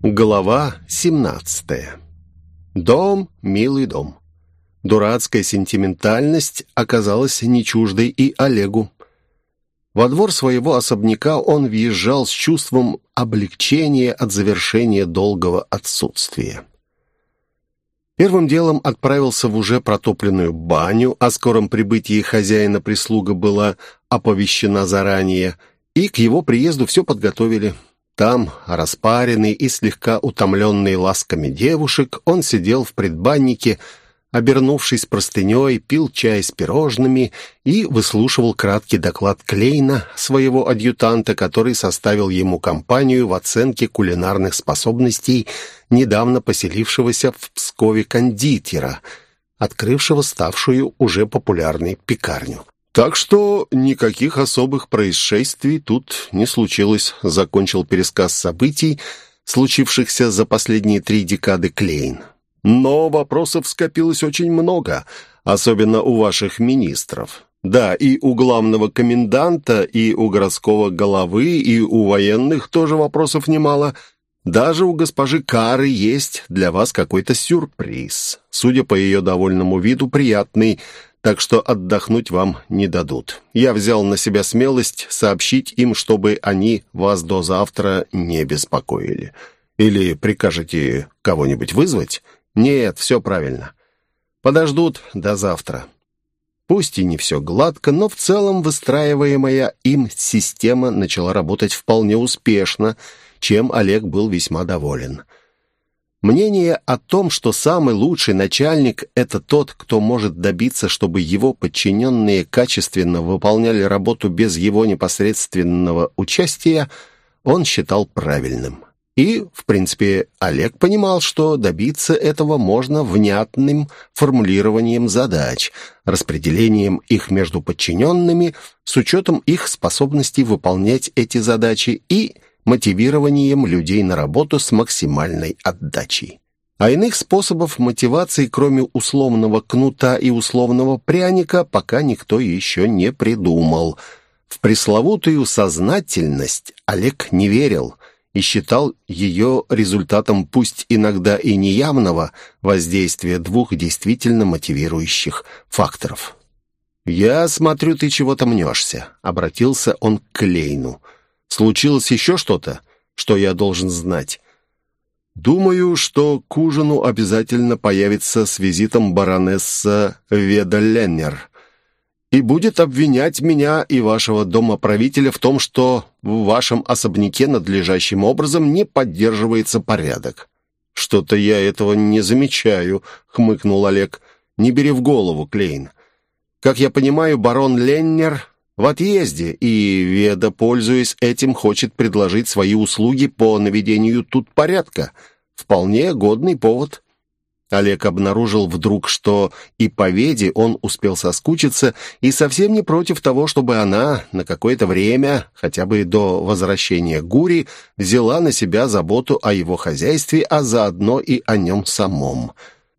Глава 17. Дом, милый дом. Дурацкая сентиментальность оказалась не чуждой и Олегу. Во двор своего особняка он въезжал с чувством облегчения от завершения долгого отсутствия. Первым делом отправился в уже протопленную баню, о скором прибытии хозяина прислуга была оповещена заранее, и к его приезду все подготовили – там, распаренный и слегка утомленный ласками девушек, он сидел в предбаннике, обернувшись простыней, пил чай с пирожными и выслушивал краткий доклад Клейна, своего адъютанта, который составил ему компанию в оценке кулинарных способностей недавно поселившегося в Пскове кондитера, открывшего ставшую уже популярной пекарню. Так что никаких особых происшествий тут не случилось, закончил пересказ событий, случившихся за последние три декады Клейн. Но вопросов скопилось очень много, особенно у ваших министров. Да, и у главного коменданта, и у городского головы, и у военных тоже вопросов немало. Даже у госпожи Кары есть для вас какой-то сюрприз. Судя по ее довольному виду, приятный – так что отдохнуть вам не дадут. Я взял на себя смелость сообщить им, чтобы они вас до завтра не беспокоили. Или прикажете кого-нибудь вызвать? Нет, все правильно. Подождут до завтра. Пусть и не все гладко, но в целом выстраиваемая им система начала работать вполне успешно, чем Олег был весьма доволен. Мнение о том, что самый лучший начальник – это тот, кто может добиться, чтобы его подчиненные качественно выполняли работу без его непосредственного участия, он считал правильным. И, в принципе, Олег понимал, что добиться этого можно внятным формулированием задач, распределением их между подчиненными, с учетом их способностей выполнять эти задачи и – мотивированием людей на работу с максимальной отдачей. А иных способов мотивации, кроме условного кнута и условного пряника, пока никто еще не придумал. В пресловутую сознательность Олег не верил и считал ее результатом пусть иногда и неявного воздействия двух действительно мотивирующих факторов. «Я смотрю, ты чего-то мнешься», — обратился он к Лейну. Случилось еще что-то, что я должен знать? Думаю, что к ужину обязательно появится с визитом баронесса Веда Леннер и будет обвинять меня и вашего домоправителя в том, что в вашем особняке надлежащим образом не поддерживается порядок. «Что-то я этого не замечаю», — хмыкнул Олег. «Не бери в голову, Клейн. Как я понимаю, барон Леннер в отъезде, и Веда, пользуясь этим, хочет предложить свои услуги по наведению тут порядка. Вполне годный повод. Олег обнаружил вдруг, что и по Веде он успел соскучиться и совсем не против того, чтобы она на какое-то время, хотя бы до возвращения Гури, взяла на себя заботу о его хозяйстве, а заодно и о нем самом.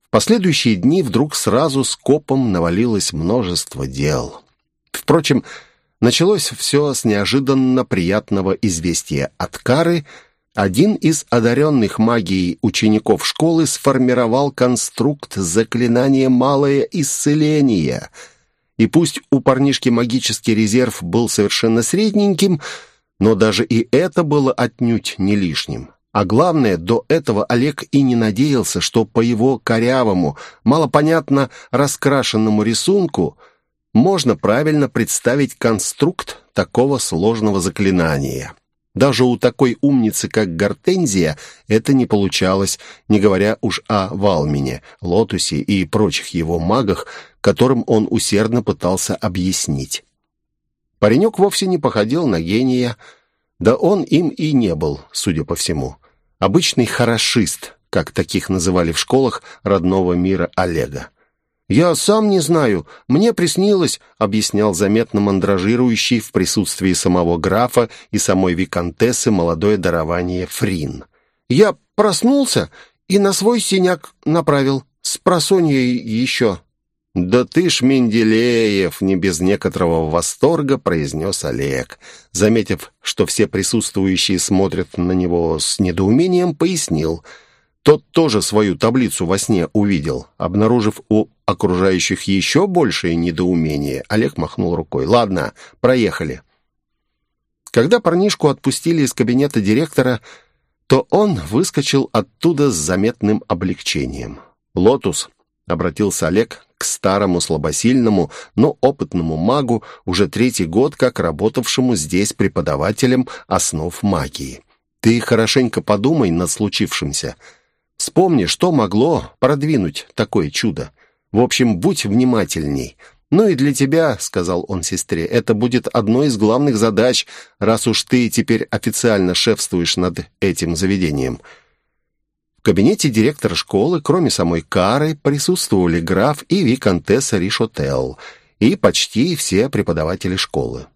В последующие дни вдруг сразу скопом навалилось множество дел. Впрочем, Началось все с неожиданно приятного известия от Кары. Один из одаренных магией учеников школы сформировал конструкт заклинания «Малое исцеление». И пусть у парнишки магический резерв был совершенно средненьким, но даже и это было отнюдь не лишним. А главное, до этого Олег и не надеялся, что по его корявому, малопонятно раскрашенному рисунку – можно правильно представить конструкт такого сложного заклинания. Даже у такой умницы, как Гортензия, это не получалось, не говоря уж о Валмине, Лотусе и прочих его магах, которым он усердно пытался объяснить. Паренек вовсе не походил на гения, да он им и не был, судя по всему. Обычный хорошист, как таких называли в школах родного мира Олега. «Я сам не знаю. Мне приснилось», — объяснял заметно мандражирующий в присутствии самого графа и самой виконтессы молодое дарование Фрин. «Я проснулся и на свой синяк направил. С просоньей еще». «Да ты ж Менделеев!» — не без некоторого восторга произнес Олег. Заметив, что все присутствующие смотрят на него с недоумением, пояснил. Тот тоже свою таблицу во сне увидел. Обнаружив у окружающих еще большее недоумение, Олег махнул рукой. «Ладно, проехали». Когда парнишку отпустили из кабинета директора, то он выскочил оттуда с заметным облегчением. «Лотус», — обратился Олег к старому слабосильному, но опытному магу, уже третий год как работавшему здесь преподавателем основ магии. «Ты хорошенько подумай над случившимся. Вспомни, что могло продвинуть такое чудо. В общем, будь внимательней». «Ну и для тебя, — сказал он сестре, — это будет одной из главных задач, раз уж ты теперь официально шефствуешь над этим заведением». В кабинете директора школы, кроме самой Кары, присутствовали граф и виконтесса Ришотел и почти все преподаватели школы.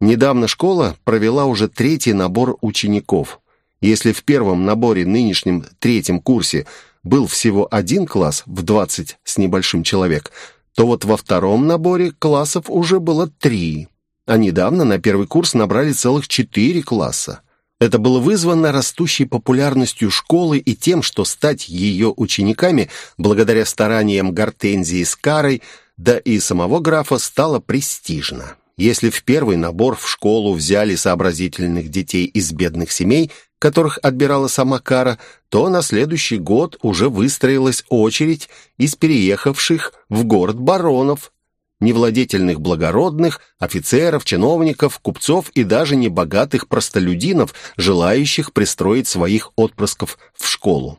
Недавно школа провела уже третий набор учеников. Если в первом наборе, нынешнем третьем курсе, был всего один класс в 20 с небольшим человек – то вот во втором наборе классов уже было три, а недавно на первый курс набрали целых четыре класса. Это было вызвано растущей популярностью школы и тем, что стать ее учениками, благодаря стараниям Гортензии с Карой, да и самого графа, стало престижно. Если в первый набор в школу взяли сообразительных детей из бедных семей – которых отбирала сама Кара, то на следующий год уже выстроилась очередь из переехавших в город баронов, невладетельных благородных, офицеров, чиновников, купцов и даже небогатых простолюдинов, желающих пристроить своих отпрысков в школу.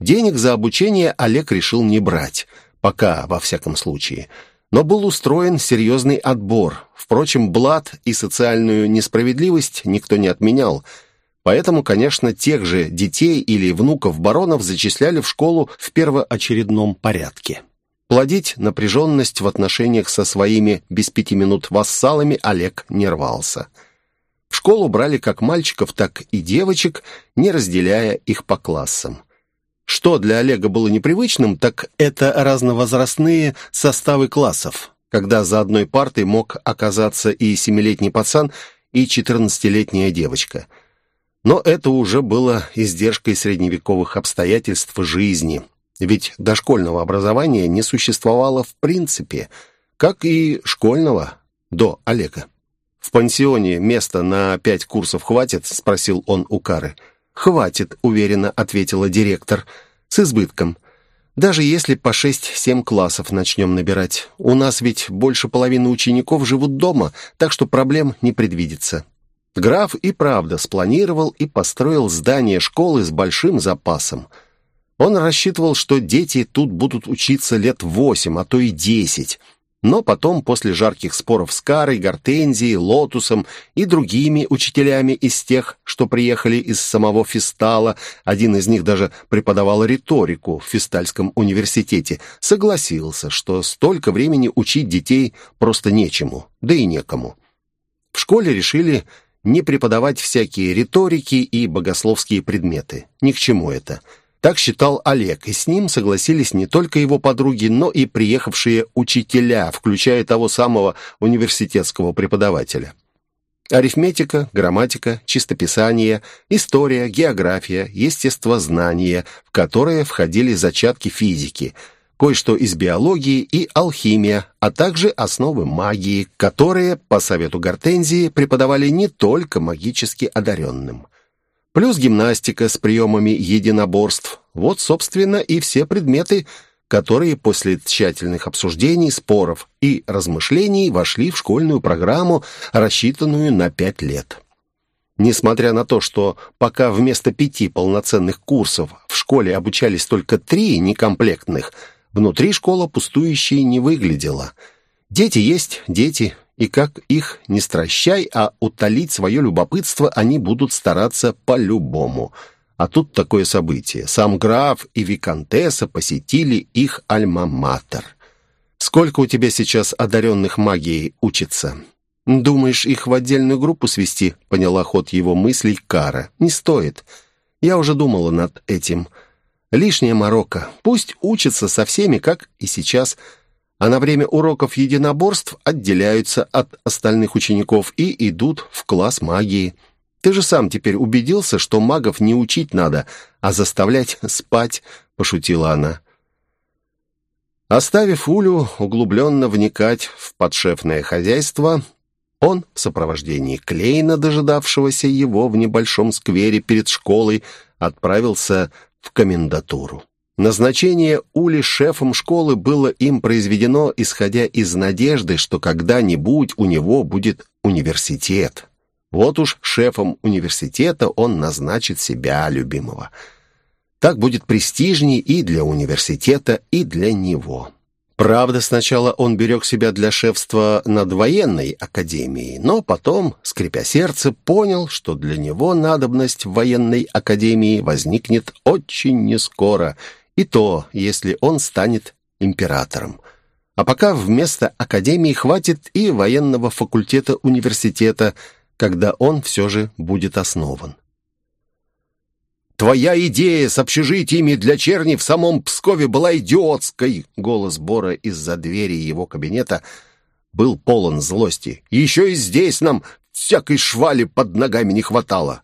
Денег за обучение Олег решил не брать, пока, во всяком случае. Но был устроен серьезный отбор. Впрочем, блат и социальную несправедливость никто не отменял – Поэтому, конечно, тех же детей или внуков баронов зачисляли в школу в первоочередном порядке. Плодить напряженность в отношениях со своими без пяти минут вассалами Олег не рвался. В школу брали как мальчиков, так и девочек, не разделяя их по классам. Что для Олега было непривычным, так это разновозрастные составы классов, когда за одной партой мог оказаться и семилетний пацан, и четырнадцатилетняя девочка – но это уже было издержкой средневековых обстоятельств жизни, ведь дошкольного образования не существовало в принципе, как и школьного до Олега. «В пансионе места на пять курсов хватит?» — спросил он у Кары. «Хватит», — уверенно ответила директор, — «с избытком. Даже если по шесть-семь классов начнем набирать. У нас ведь больше половины учеников живут дома, так что проблем не предвидится». Граф и правда спланировал и построил здание школы с большим запасом. Он рассчитывал, что дети тут будут учиться лет восемь, а то и десять. Но потом, после жарких споров с Карой, Гортензией, Лотусом и другими учителями из тех, что приехали из самого Фистала, один из них даже преподавал риторику в Фистальском университете, согласился, что столько времени учить детей просто нечему, да и некому. В школе решили не преподавать всякие риторики и богословские предметы. Ни к чему это. Так считал Олег, и с ним согласились не только его подруги, но и приехавшие учителя, включая того самого университетского преподавателя. Арифметика, грамматика, чистописание, история, география, естествознание, в которые входили зачатки физики – кое-что из биологии и алхимия, а также основы магии, которые, по совету Гортензии, преподавали не только магически одаренным. Плюс гимнастика с приемами единоборств. Вот, собственно, и все предметы, которые после тщательных обсуждений, споров и размышлений вошли в школьную программу, рассчитанную на пять лет. Несмотря на то, что пока вместо пяти полноценных курсов в школе обучались только три некомплектных – Внутри школа пустующей не выглядела. Дети есть дети, и как их не стращай, а утолить свое любопытство они будут стараться по-любому. А тут такое событие. Сам граф и виконтесса посетили их альма-матер. «Сколько у тебя сейчас одаренных магией учится?» «Думаешь, их в отдельную группу свести?» — поняла ход его мыслей Кара. «Не стоит. Я уже думала над этим. Лишняя морока. Пусть учится со всеми, как и сейчас. а на время уроков единоборств отделяются от остальных учеников и идут в класс магии. Ты же сам теперь убедился, что магов не учить надо, а заставлять спать», — пошутила она. Оставив Улю углубленно вникать в подшефное хозяйство, он в сопровождении Клейна, дожидавшегося его в небольшом сквере перед школой, отправился в комендатуру. Назначение Ули шефом школы было им произведено, исходя из надежды, что когда-нибудь у него будет университет. Вот уж шефом университета он назначит себя, любимого. Так будет престижней и для университета, и для него. Правда, сначала он берег себя для шефства над военной академией, но потом, скрипя сердце, понял, что для него надобность в военной академии возникнет очень нескоро, и то, если он станет императором. А пока вместо академии хватит и военного факультета университета, когда он все же будет основан. «Твоя идея с общежитиями для черни в самом Пскове была идиотской!» Голос Бора из-за двери его кабинета был полон злости. «Еще и здесь нам всякой швали под ногами не хватало!»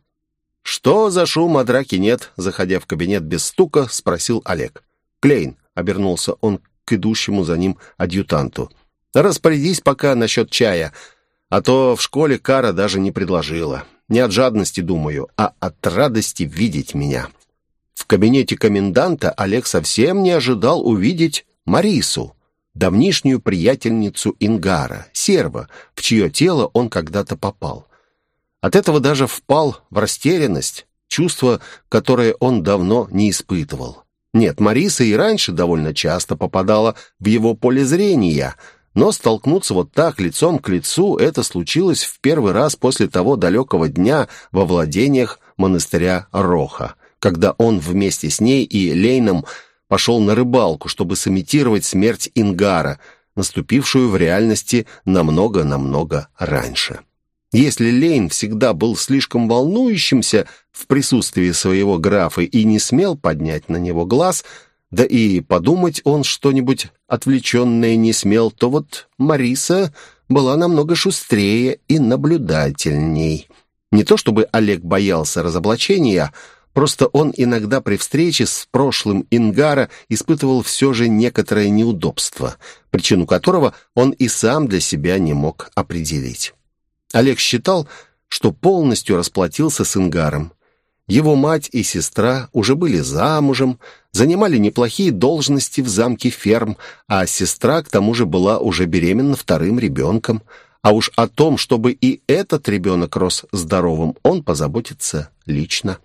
«Что за шум, а драки нет?» Заходя в кабинет без стука, спросил Олег. «Клейн», — обернулся он к идущему за ним адъютанту. «Распорядись пока насчет чая, а то в школе Кара даже не предложила. Не от жадности, думаю, а от радости видеть меня». В кабинете коменданта Олег совсем не ожидал увидеть Марису, давнишнюю приятельницу Ингара, серва, в чье тело он когда-то попал. От этого даже впал в растерянность, чувство, которое он давно не испытывал. Нет, Мариса и раньше довольно часто попадала в его поле зрения, но столкнуться вот так лицом к лицу это случилось в первый раз после того далекого дня во владениях монастыря Роха, когда он вместе с ней и Лейном пошел на рыбалку, чтобы сымитировать смерть Ингара, наступившую в реальности намного-намного раньше. Если Лейн всегда был слишком волнующимся в присутствии своего графа и не смел поднять на него глаз, да и подумать он что-нибудь отвлеченное не смел, то вот Мариса была намного шустрее и наблюдательней. Не то чтобы Олег боялся разоблачения, просто он иногда при встрече с прошлым Ингара испытывал все же некоторое неудобство, причину которого он и сам для себя не мог определить. Олег считал, что полностью расплатился с Ингаром. Его мать и сестра уже были замужем, занимали неплохие должности в замке ферм, а сестра, к тому же, была уже беременна вторым ребенком. А уж о том, чтобы и этот ребенок рос здоровым, он позаботится лично.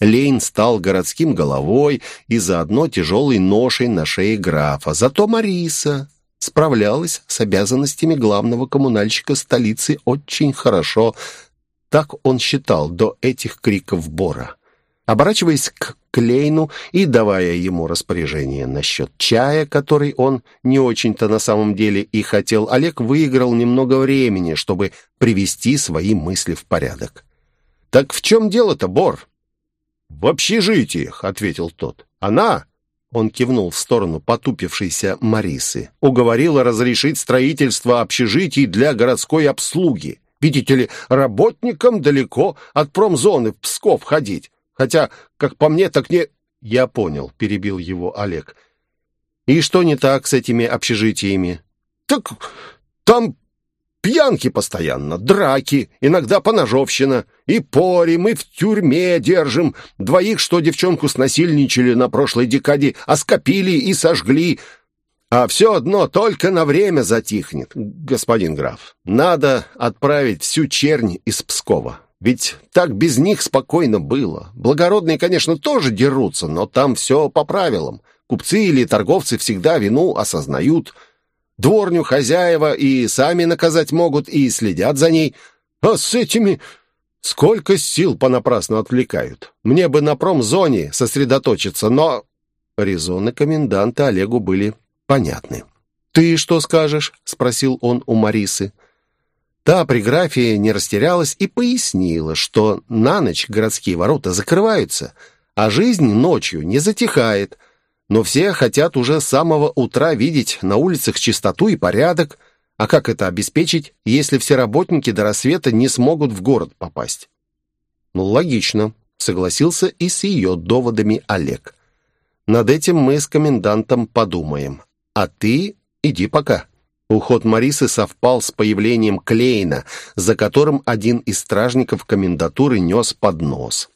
Лейн стал городским головой и заодно тяжелой ношей на шее графа. Зато Мариса справлялась с обязанностями главного коммунальщика столицы очень хорошо. Так он считал до этих криков Бора. Оборачиваясь к Клейну и давая ему распоряжение насчет чая, который он не очень-то на самом деле и хотел, Олег выиграл немного времени, чтобы привести свои мысли в порядок. «Так в чем дело-то, Бор?» «В общежитиях», — ответил тот. «Она он кивнул в сторону потупившейся Марисы. Уговорила разрешить строительство общежитий для городской обслуги. Видите ли, работникам далеко от промзоны в Псков ходить. Хотя, как по мне, так не... Я понял, перебил его Олег. И что не так с этими общежитиями? Так там Пьянки постоянно, драки, иногда поножовщина. И порим, и в тюрьме держим. Двоих, что девчонку снасильничали на прошлой декаде, оскопили и сожгли. А все одно только на время затихнет, господин граф. Надо отправить всю чернь из Пскова. Ведь так без них спокойно было. Благородные, конечно, тоже дерутся, но там все по правилам. Купцы или торговцы всегда вину осознают – Дворню хозяева и сами наказать могут, и следят за ней. А с этими сколько сил понапрасну отвлекают. Мне бы на промзоне сосредоточиться, но...» Резоны коменданта Олегу были понятны. «Ты что скажешь?» — спросил он у Марисы. Та при графе не растерялась и пояснила, что на ночь городские ворота закрываются, а жизнь ночью не затихает — но все хотят уже с самого утра видеть на улицах чистоту и порядок. А как это обеспечить, если все работники до рассвета не смогут в город попасть? Ну, логично, согласился и с ее доводами Олег. Над этим мы с комендантом подумаем. А ты иди пока. Уход Марисы совпал с появлением Клейна, за которым один из стражников комендатуры нес поднос.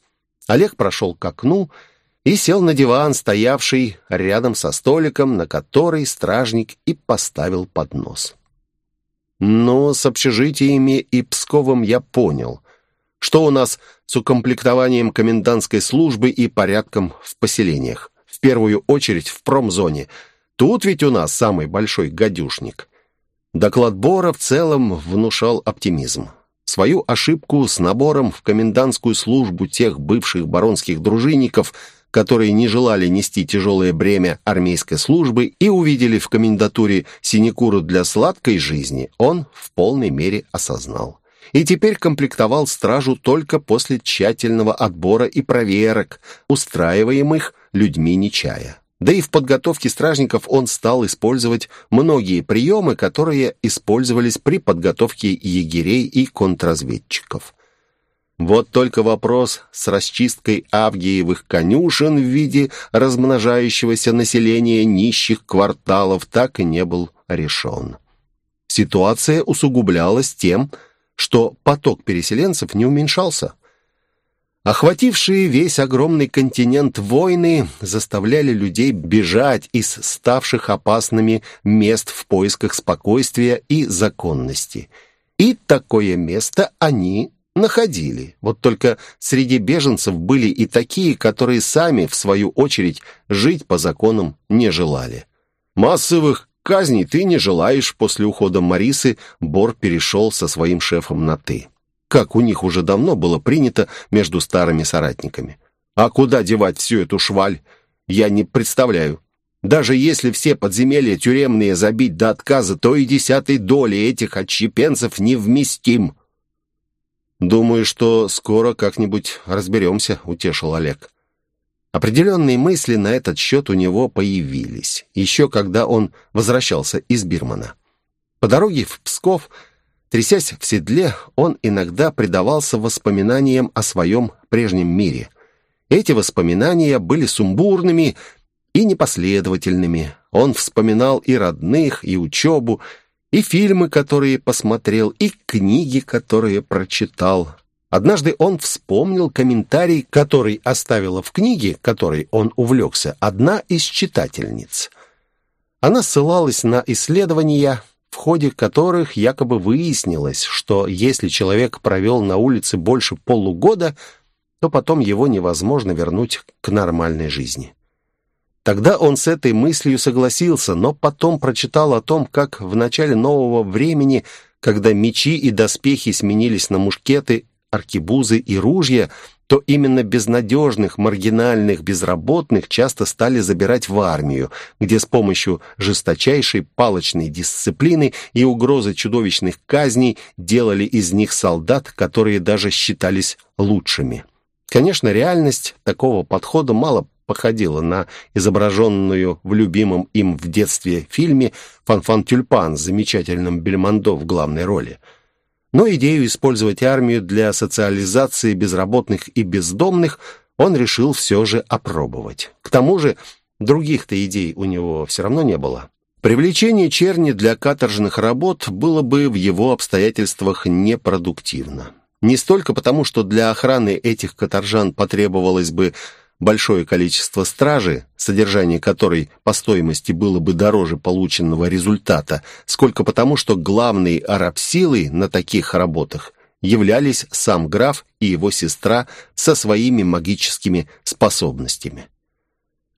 Олег прошел к окну и сел на диван, стоявший рядом со столиком, на который стражник и поставил поднос. «Ну, с общежитиями и Псковом я понял. Что у нас с укомплектованием комендантской службы и порядком в поселениях? В первую очередь в промзоне. Тут ведь у нас самый большой гадюшник». Доклад Бора в целом внушал оптимизм. Свою ошибку с набором в комендантскую службу тех бывших баронских дружинников, которые не желали нести тяжелое бремя армейской службы и увидели в комендатуре синекуру для сладкой жизни, он в полной мере осознал. И теперь комплектовал стражу только после тщательного отбора и проверок, устраиваемых людьми Нечая. Да и в подготовке стражников он стал использовать многие приемы, которые использовались при подготовке егерей и контрразведчиков. Вот только вопрос с расчисткой авгиевых конюшен в виде размножающегося населения нищих кварталов так и не был решен. Ситуация усугублялась тем, что поток переселенцев не уменьшался. Охватившие весь огромный континент войны заставляли людей бежать из ставших опасными мест в поисках спокойствия и законности. И такое место они находили. Вот только среди беженцев были и такие, которые сами, в свою очередь, жить по законам не желали. Массовых казней ты не желаешь. После ухода Марисы Бор перешел со своим шефом на «ты» как у них уже давно было принято между старыми соратниками. А куда девать всю эту шваль, я не представляю. Даже если все подземелья тюремные забить до отказа, то и десятой доли этих отщепенцев невместим. «Думаю, что скоро как-нибудь разберемся», — утешил Олег. Определенные мысли на этот счет у него появились, еще когда он возвращался из Бирмана. По дороге в Псков Трясясь в седле, он иногда предавался воспоминаниям о своем прежнем мире. Эти воспоминания были сумбурными и непоследовательными. Он вспоминал и родных, и учебу, и фильмы, которые посмотрел, и книги, которые прочитал. Однажды он вспомнил комментарий, который оставила в книге, которой он увлекся, одна из читательниц. Она ссылалась на исследования, в ходе которых якобы выяснилось, что если человек провел на улице больше полугода, то потом его невозможно вернуть к нормальной жизни. Тогда он с этой мыслью согласился, но потом прочитал о том, как в начале нового времени, когда мечи и доспехи сменились на мушкеты, аркебузы и ружья, то именно безнадежных, маргинальных, безработных часто стали забирать в армию, где с помощью жесточайшей палочной дисциплины и угрозы чудовищных казней делали из них солдат, которые даже считались лучшими. Конечно, реальность такого подхода мало походила на изображенную в любимом им в детстве фильме «Фанфан Тюльпан» с замечательным Бельмондо в главной роли – но идею использовать армию для социализации безработных и бездомных он решил все же опробовать. К тому же других-то идей у него все равно не было. Привлечение черни для каторжных работ было бы в его обстоятельствах непродуктивно. Не столько потому, что для охраны этих каторжан потребовалось бы большое количество стражи, содержание которой по стоимости было бы дороже полученного результата, сколько потому, что главной арабсилой на таких работах являлись сам граф и его сестра со своими магическими способностями.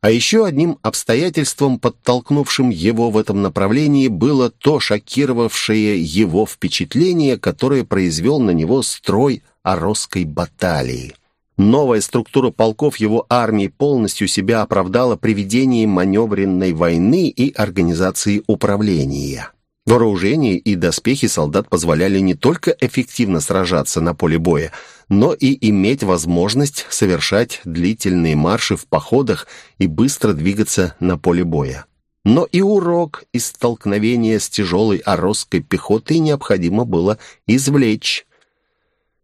А еще одним обстоятельством, подтолкнувшим его в этом направлении, было то шокировавшее его впечатление, которое произвел на него строй Оросской баталии. Новая структура полков его армии полностью себя оправдала приведением маневренной войны и организации управления. Вооружение и доспехи солдат позволяли не только эффективно сражаться на поле боя, но и иметь возможность совершать длительные марши в походах и быстро двигаться на поле боя. Но и урок из столкновения с тяжелой оросской пехотой необходимо было извлечь.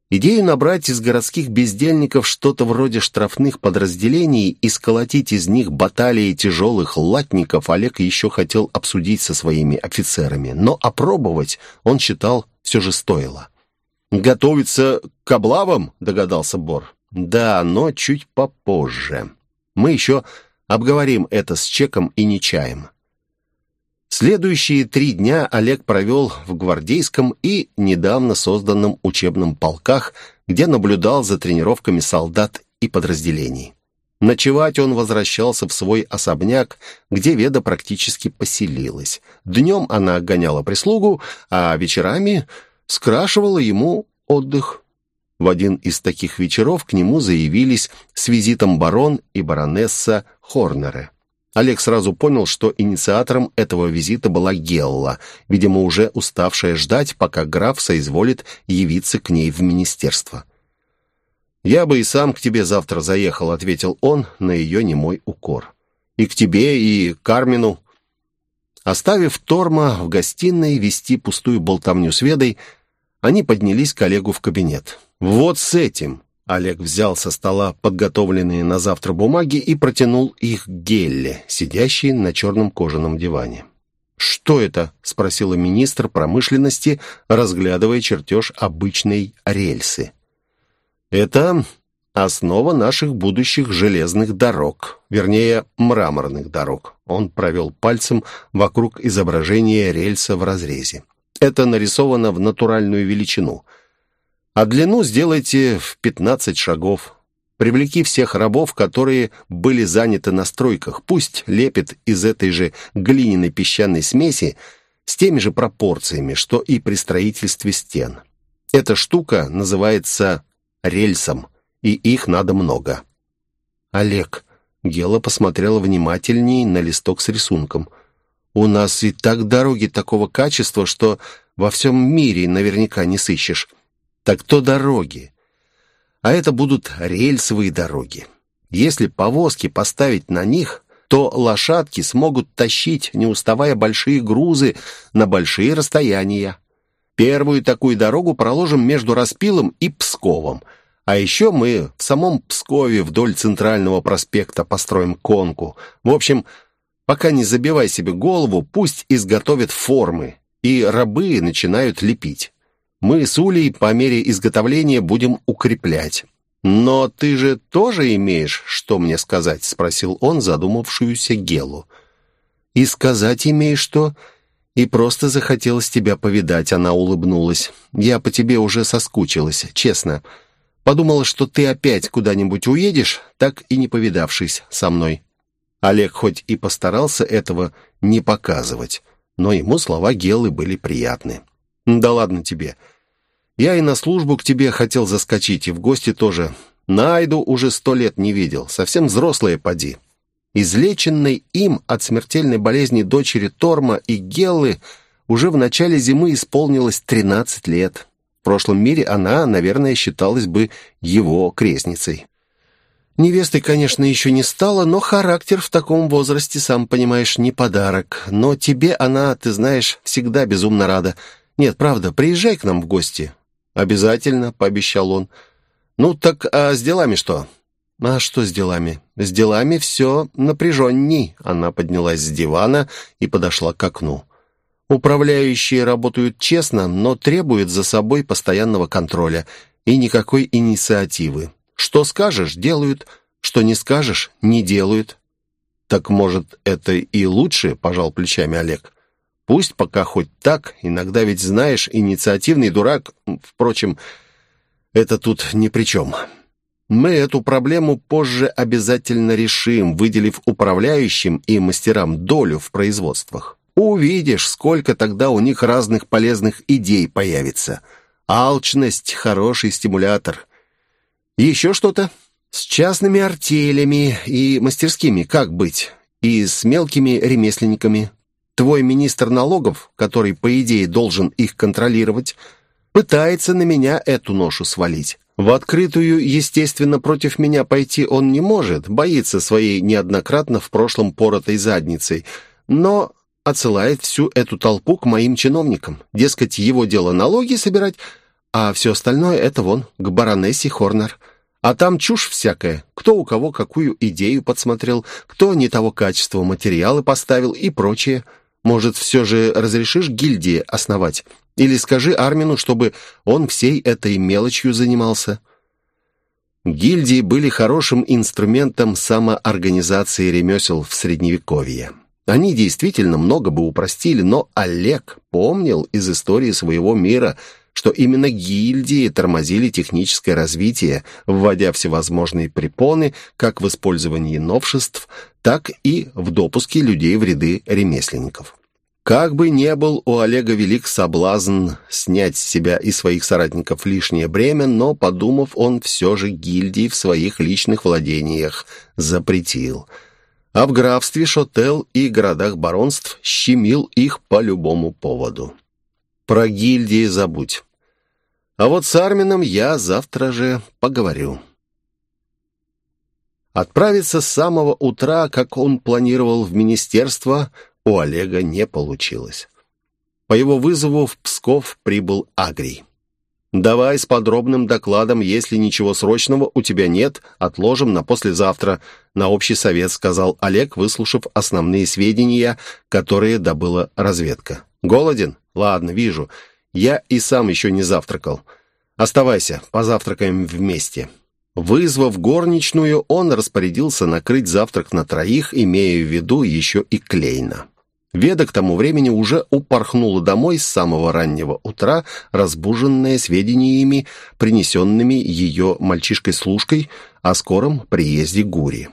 Идею набрать из городских бездельников что-то вроде штрафных подразделений и сколотить из них баталии тяжелых латников Олег еще хотел обсудить со своими офицерами, но опробовать он считал все же стоило. «Готовиться к облавам?» — догадался Бор. «Да, но чуть попозже. Мы еще обговорим это с Чеком и Нечаем». Следующие три дня Олег провел в гвардейском и недавно созданном учебном полках, где наблюдал за тренировками солдат и подразделений. Ночевать он возвращался в свой особняк, где Веда практически поселилась. Днем она гоняла прислугу, а вечерами скрашивала ему отдых. В один из таких вечеров к нему заявились с визитом барон и баронесса Хорнеры. Олег сразу понял, что инициатором этого визита была Гелла, видимо, уже уставшая ждать, пока граф соизволит явиться к ней в министерство. «Я бы и сам к тебе завтра заехал», — ответил он на ее немой укор. «И к тебе, и к Кармину». Оставив Торма в гостиной вести пустую болтовню с Ведой, они поднялись к Олегу в кабинет. «Вот с этим», Олег взял со стола подготовленные на завтра бумаги и протянул их Гелле, сидящей на черном кожаном диване. «Что это?» — спросила министр промышленности, разглядывая чертеж обычной рельсы. «Это основа наших будущих железных дорог, вернее, мраморных дорог». Он провел пальцем вокруг изображения рельса в разрезе. «Это нарисовано в натуральную величину — а длину сделайте в 15 шагов. Привлеки всех рабов, которые были заняты на стройках. Пусть лепят из этой же глиняной песчаной смеси с теми же пропорциями, что и при строительстве стен. Эта штука называется рельсом, и их надо много. Олег. Гела посмотрела внимательней на листок с рисунком. «У нас и так дороги такого качества, что во всем мире наверняка не сыщешь так то дороги. А это будут рельсовые дороги. Если повозки поставить на них, то лошадки смогут тащить, не уставая, большие грузы на большие расстояния. Первую такую дорогу проложим между Распилом и Псковом. А еще мы в самом Пскове вдоль Центрального проспекта построим конку. В общем, пока не забивай себе голову, пусть изготовят формы, и рабы начинают лепить. Мы с Улей по мере изготовления будем укреплять. «Но ты же тоже имеешь, что мне сказать?» — спросил он задумавшуюся Гелу. «И сказать имеешь что?» «И просто захотелось тебя повидать», — она улыбнулась. «Я по тебе уже соскучилась, честно. Подумала, что ты опять куда-нибудь уедешь, так и не повидавшись со мной». Олег хоть и постарался этого не показывать, но ему слова Гелы были приятны. «Да ладно тебе. Я и на службу к тебе хотел заскочить, и в гости тоже. Найду уже сто лет не видел. Совсем взрослые поди». Излеченной им от смертельной болезни дочери Торма и Геллы уже в начале зимы исполнилось 13 лет. В прошлом мире она, наверное, считалась бы его крестницей. Невестой, конечно, еще не стала, но характер в таком возрасте, сам понимаешь, не подарок. Но тебе она, ты знаешь, всегда безумно рада. «Нет, правда, приезжай к нам в гости». «Обязательно», — пообещал он. «Ну так а с делами что?» «А что с делами?» «С делами все напряженней». Она поднялась с дивана и подошла к окну. «Управляющие работают честно, но требуют за собой постоянного контроля и никакой инициативы. Что скажешь — делают, что не скажешь — не делают». «Так, может, это и лучше?» — пожал плечами Олег. Пусть пока хоть так, иногда ведь знаешь, инициативный дурак, впрочем, это тут ни при чем. Мы эту проблему позже обязательно решим, выделив управляющим и мастерам долю в производствах. Увидишь, сколько тогда у них разных полезных идей появится. Алчность — хороший стимулятор. Еще что-то? С частными артелями и мастерскими как быть? И с мелкими ремесленниками? Твой министр налогов, который, по идее, должен их контролировать, пытается на меня эту ношу свалить. В открытую, естественно, против меня пойти он не может, боится своей неоднократно в прошлом поротой задницей, но отсылает всю эту толпу к моим чиновникам. Дескать, его дело налоги собирать, а все остальное — это вон, к баронессе Хорнер. А там чушь всякая. Кто у кого какую идею подсмотрел, кто не того качества материалы поставил и прочее. Может, все же разрешишь гильдии основать? Или скажи Армину, чтобы он всей этой мелочью занимался?» Гильдии были хорошим инструментом самоорганизации ремесел в Средневековье. Они действительно много бы упростили, но Олег помнил из истории своего мира, что именно гильдии тормозили техническое развитие, вводя всевозможные препоны как в использовании новшеств, так и в допуске людей в ряды ремесленников. Как бы не был у Олега велик соблазн снять с себя и своих соратников лишнее бремя, но, подумав, он все же гильдии в своих личных владениях запретил. А в графстве Шотел и городах баронств щемил их по любому поводу. Про гильдии забудь. А вот с Армином я завтра же поговорю. Отправиться с самого утра, как он планировал в министерство, у Олега не получилось. По его вызову в Псков прибыл Агрий. «Давай с подробным докладом, если ничего срочного у тебя нет, отложим на послезавтра», на общий совет сказал Олег, выслушав основные сведения, которые добыла разведка. «Голоден? Ладно, вижу. Я и сам еще не завтракал. Оставайся, позавтракаем вместе». Вызвав горничную, он распорядился накрыть завтрак на троих, имея в виду еще и Клейна. Веда к тому времени уже упорхнула домой с самого раннего утра, разбуженная сведениями, принесенными ее мальчишкой-служкой о скором приезде Гури.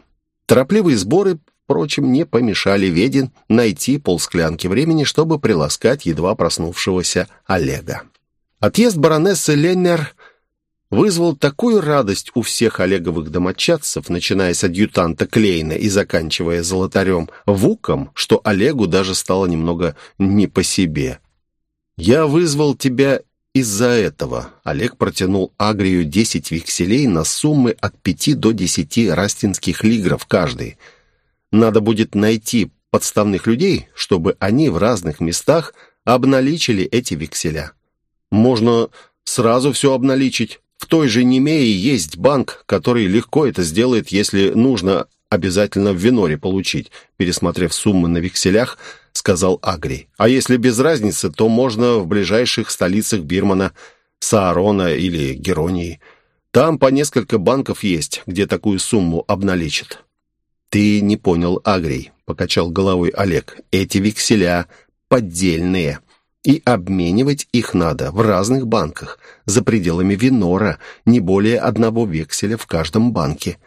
Торопливые сборы, впрочем, не помешали Веде найти полсклянки времени, чтобы приласкать едва проснувшегося Олега. Отъезд баронессы Леннер вызвал такую радость у всех Олеговых домочадцев, начиная с адъютанта Клейна и заканчивая золотарем Вуком, что Олегу даже стало немного не по себе. «Я вызвал тебя из-за этого». Олег протянул Агрию десять векселей на суммы от пяти до десяти растинских лигров каждый. Надо будет найти подставных людей, чтобы они в разных местах обналичили эти векселя. Можно сразу все обналичить, в той же Немее есть банк, который легко это сделает, если нужно обязательно в Веноре получить, пересмотрев суммы на векселях, сказал Агри. А если без разницы, то можно в ближайших столицах Бирмана, Саарона или Геронии. Там по несколько банков есть, где такую сумму обналичат. «Ты не понял, Агрий», — покачал головой Олег. «Эти векселя поддельные и обменивать их надо в разных банках, за пределами Винора, не более одного векселя в каждом банке.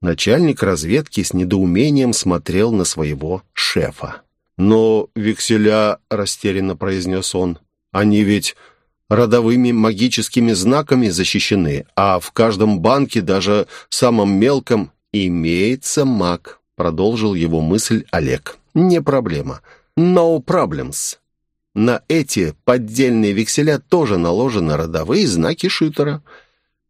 Начальник разведки с недоумением смотрел на своего шефа. «Но векселя», — растерянно произнес он, — «они ведь родовыми магическими знаками защищены, а в каждом банке, даже самом мелком, имеется маг», — продолжил его мысль Олег. «Не проблема. No problems». На эти поддельные векселя тоже наложены родовые знаки Шитера.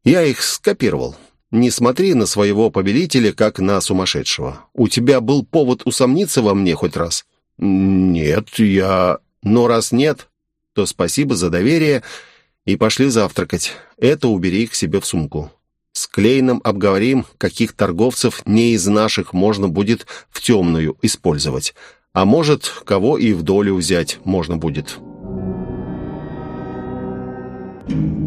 Я их скопировал. Не смотри на своего повелителя, как на сумасшедшего. У тебя был повод усомниться во мне хоть раз? Нет, я... Но раз нет, то спасибо за доверие и пошли завтракать. Это убери к себе в сумку. С Клейном обговорим, каких торговцев не из наших можно будет в темную использовать. А может, кого и в долю взять можно будет. Thank you.